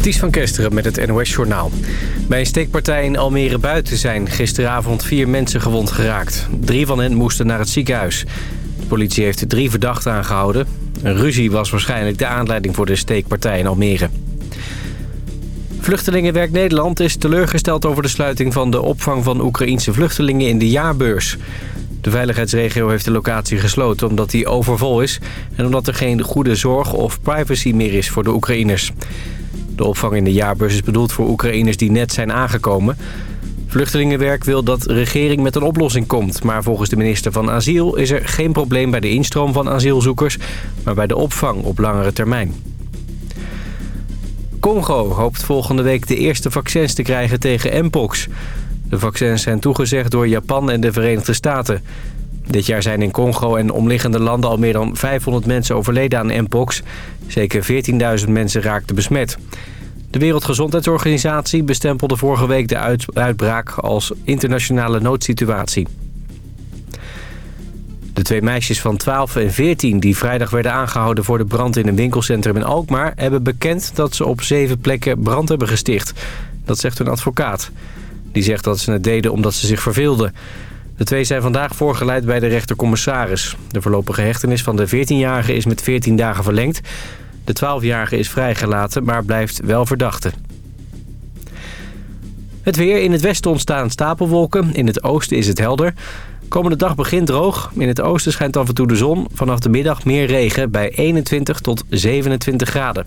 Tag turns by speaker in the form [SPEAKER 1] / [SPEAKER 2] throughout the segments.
[SPEAKER 1] Ties van Kesteren met het NOS-journaal. Bij een steekpartij in Almere Buiten zijn gisteravond vier mensen gewond geraakt. Drie van hen moesten naar het ziekenhuis. De politie heeft drie verdachten aangehouden. Een ruzie was waarschijnlijk de aanleiding voor de steekpartij in Almere. Vluchtelingenwerk Nederland is teleurgesteld over de sluiting van de opvang van Oekraïense vluchtelingen in de jaarbeurs. De veiligheidsregio heeft de locatie gesloten omdat die overvol is... en omdat er geen goede zorg of privacy meer is voor de Oekraïners. De opvang in de jaarbeurs is bedoeld voor Oekraïners die net zijn aangekomen. Vluchtelingenwerk wil dat de regering met een oplossing komt... maar volgens de minister van Asiel is er geen probleem bij de instroom van asielzoekers... maar bij de opvang op langere termijn. Congo hoopt volgende week de eerste vaccins te krijgen tegen mpox. De vaccins zijn toegezegd door Japan en de Verenigde Staten. Dit jaar zijn in Congo en omliggende landen al meer dan 500 mensen overleden aan mpox. Zeker 14.000 mensen raakten besmet. De Wereldgezondheidsorganisatie bestempelde vorige week de uitbraak als internationale noodsituatie. De twee meisjes van 12 en 14 die vrijdag werden aangehouden voor de brand in een winkelcentrum in Alkmaar... hebben bekend dat ze op zeven plekken brand hebben gesticht. Dat zegt hun advocaat. Die zegt dat ze het deden omdat ze zich verveelden. De twee zijn vandaag voorgeleid bij de rechtercommissaris. De voorlopige hechtenis van de 14-jarige is met 14 dagen verlengd. De 12-jarige is vrijgelaten, maar blijft wel verdachte. Het weer. In het westen ontstaan stapelwolken. In het oosten is het helder. Komende dag begint droog. In het oosten schijnt af en toe de zon. Vanaf de middag meer regen bij 21 tot 27 graden.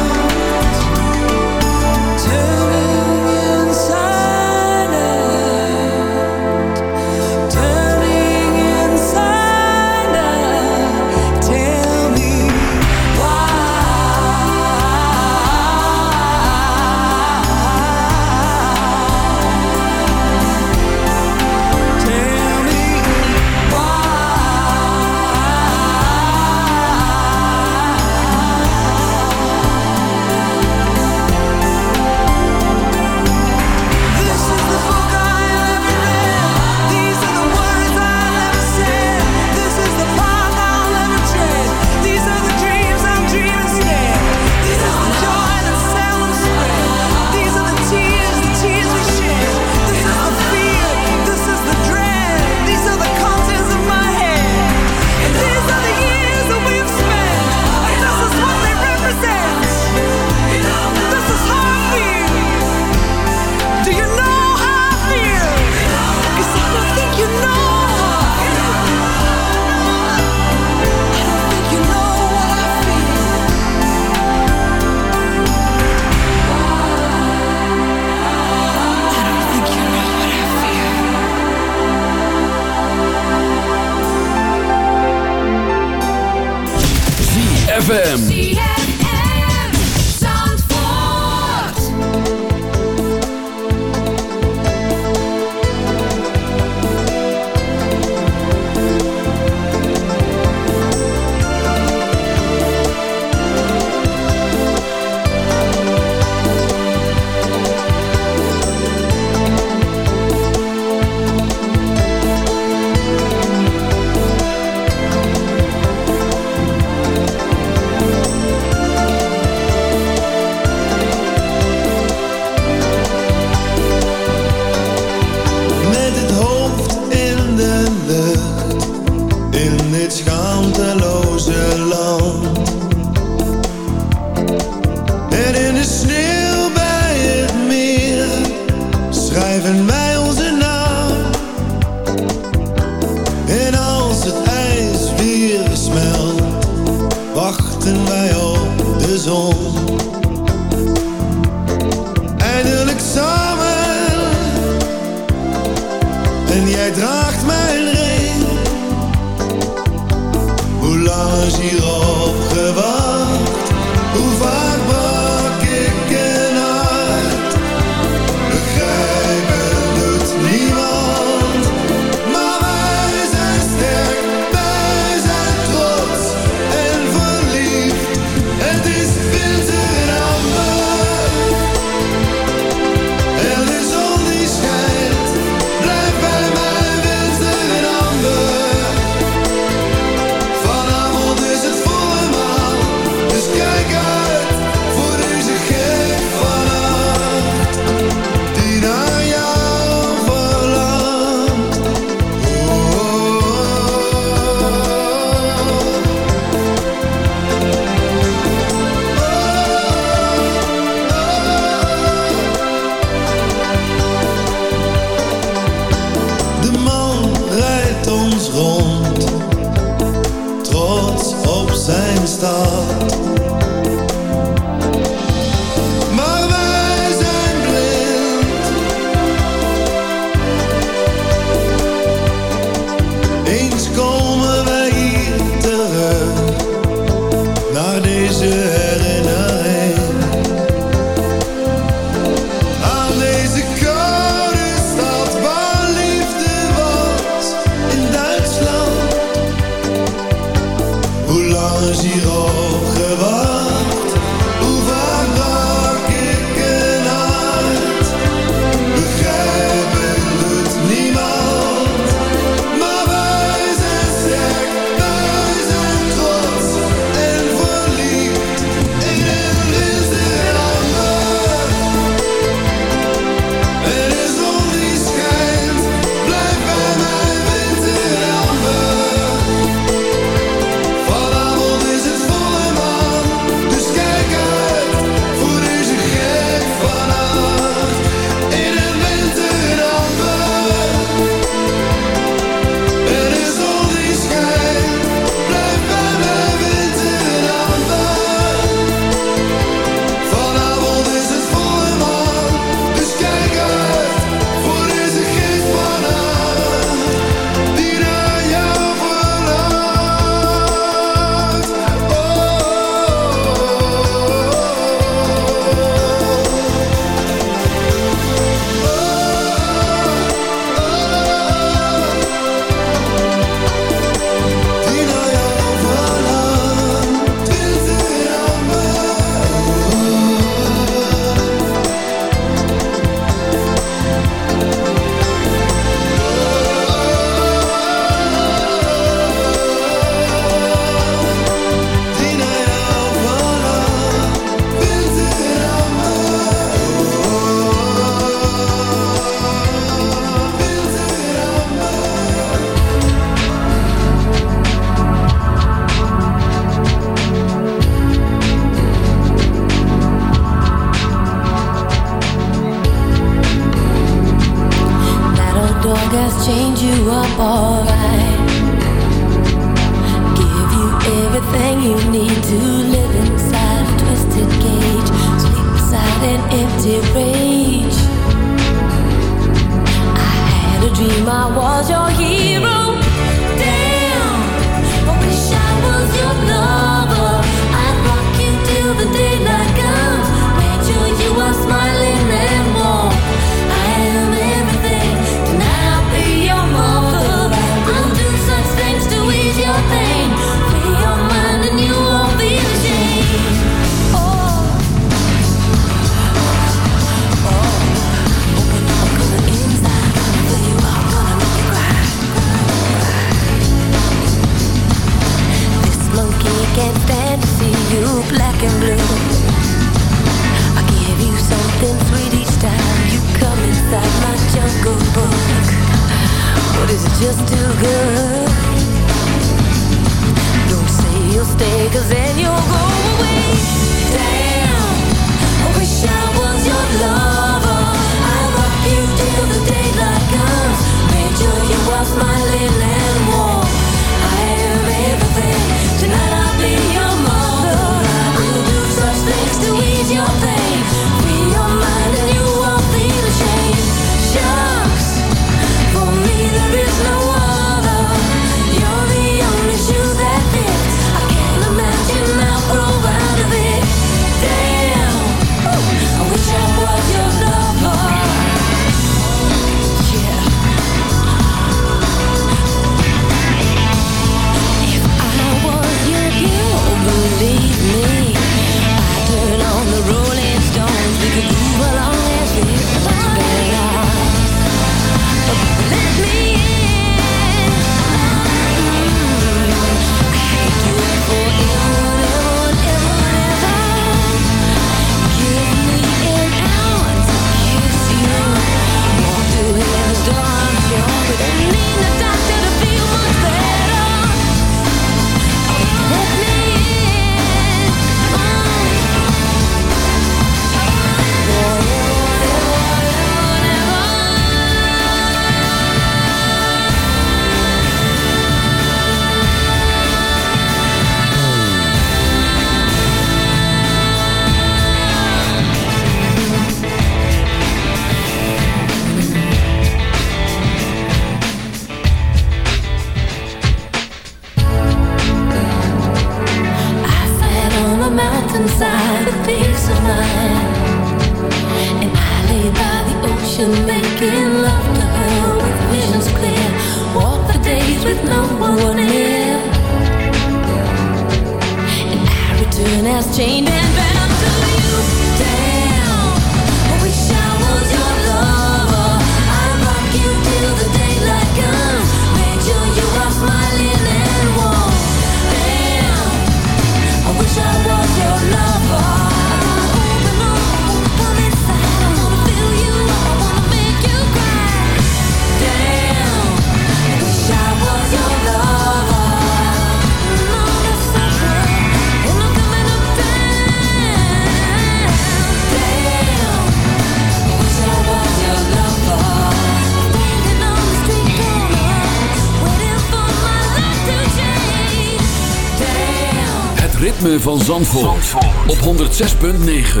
[SPEAKER 2] Van Zandvoort, op 106.9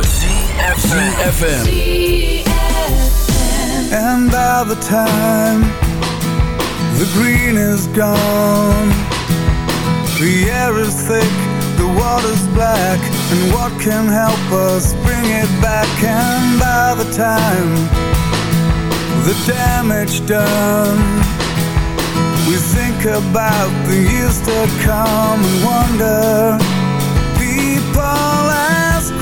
[SPEAKER 2] CFFM
[SPEAKER 3] And by the time the green is gone The air is thick, the water's black And what can help us bring it back? And by the time the damage done We think about the years to come and wonder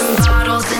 [SPEAKER 4] bottles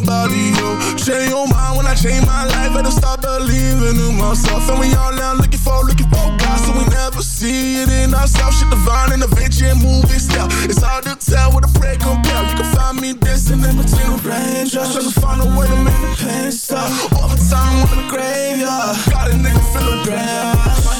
[SPEAKER 5] Nobody, yo. Change your mind when I change my life, better start believing in myself. And we all now looking for, looking for God, so we never see it in ourselves. Shit divine and movie style. It's hard to tell what a prayer compare. You can find me dancing in between the raindrops, trying to find a way to make the pain stop. Overtime in the graveyard, got a nigga feeling bad.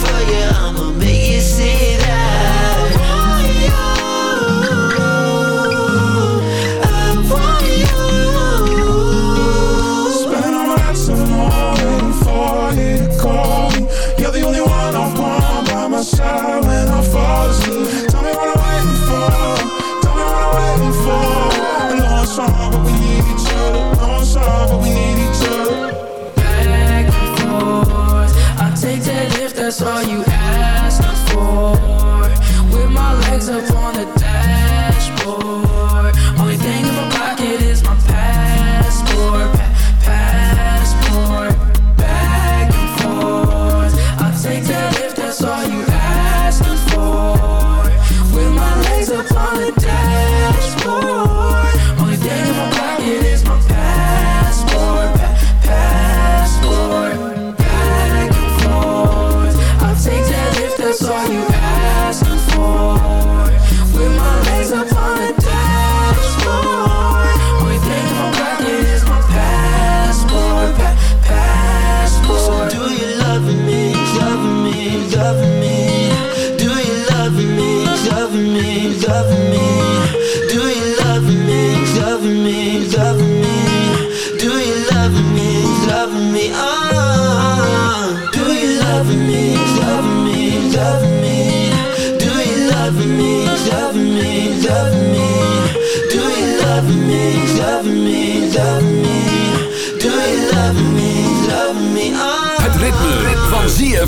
[SPEAKER 6] for you. I'ma make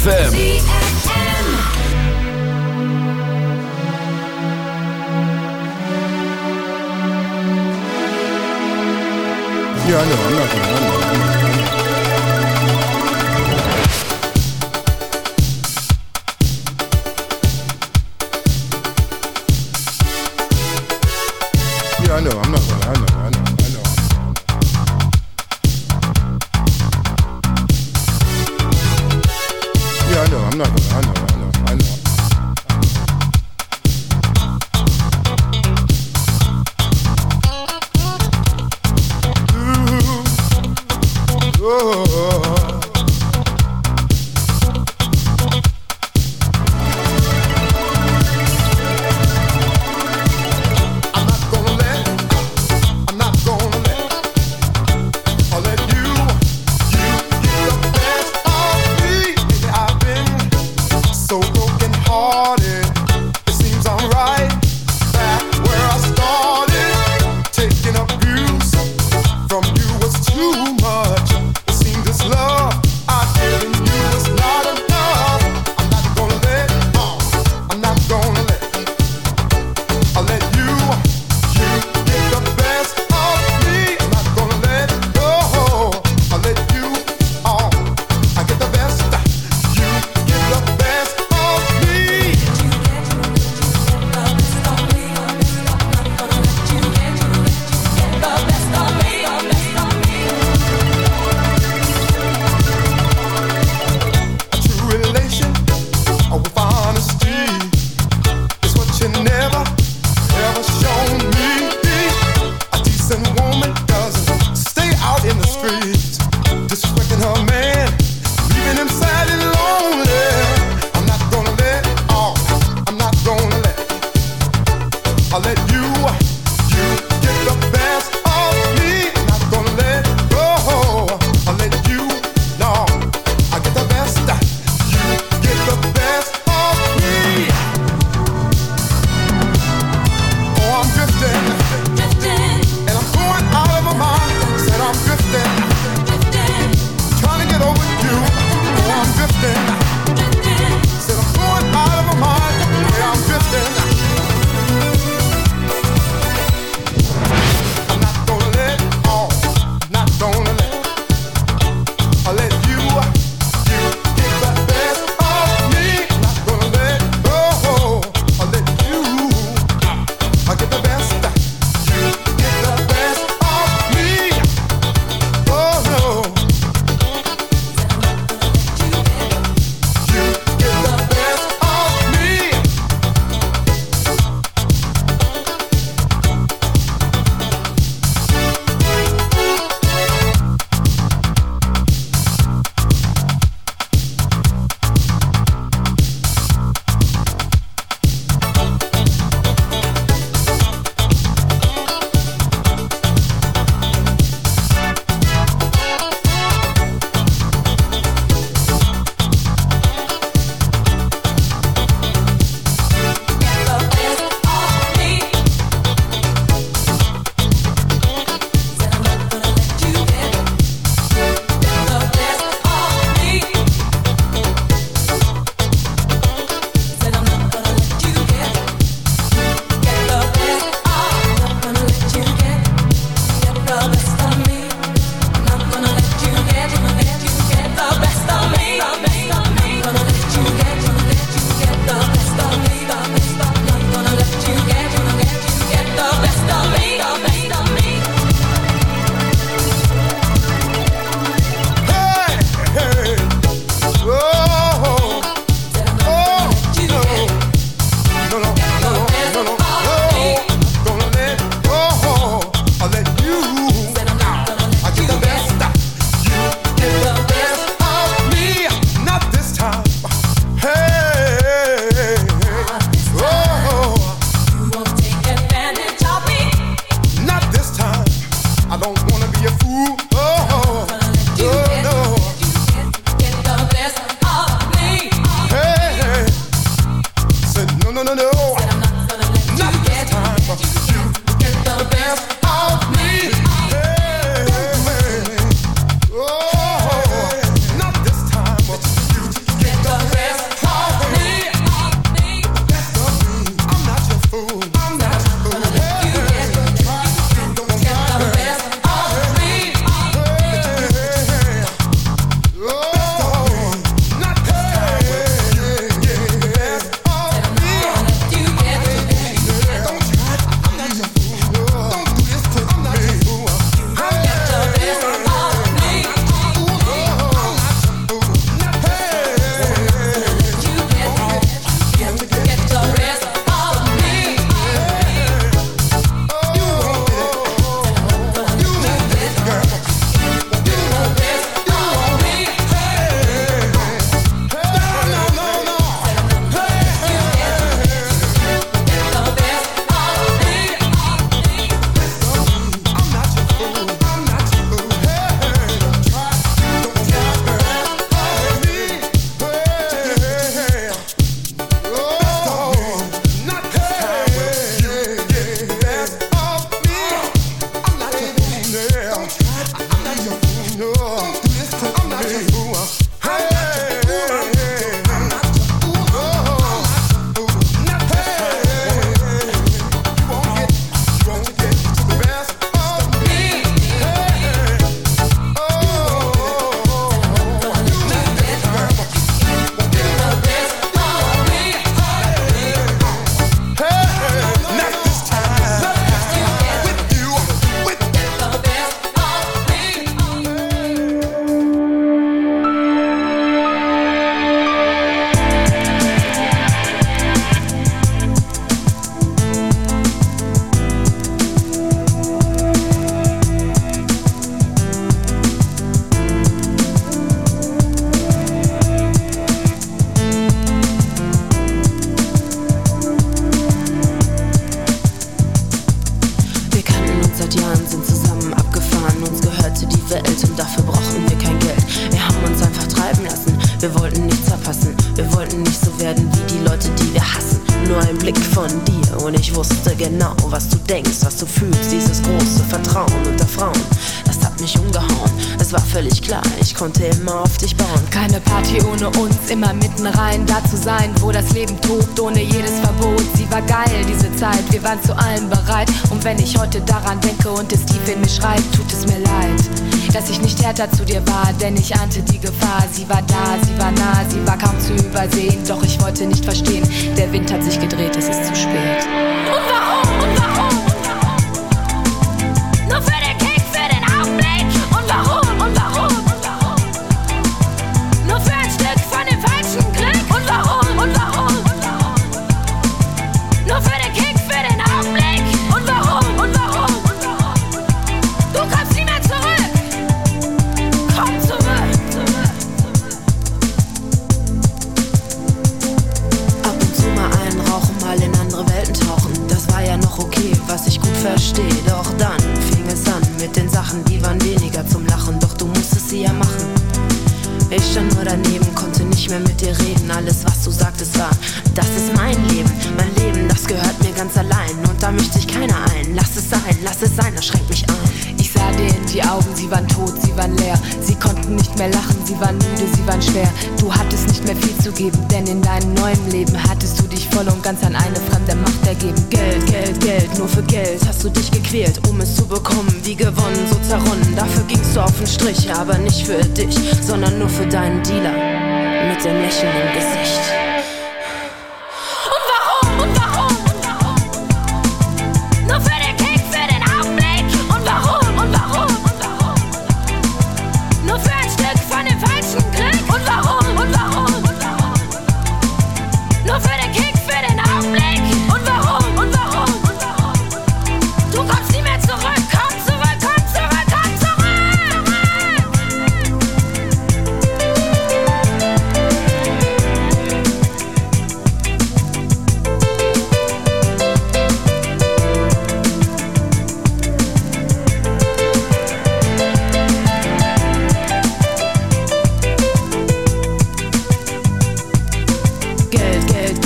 [SPEAKER 2] ZFM.
[SPEAKER 5] Yeah, I know. I'm not gonna. I'm not, Yeah, I know. I'm not gonna. I know. I know.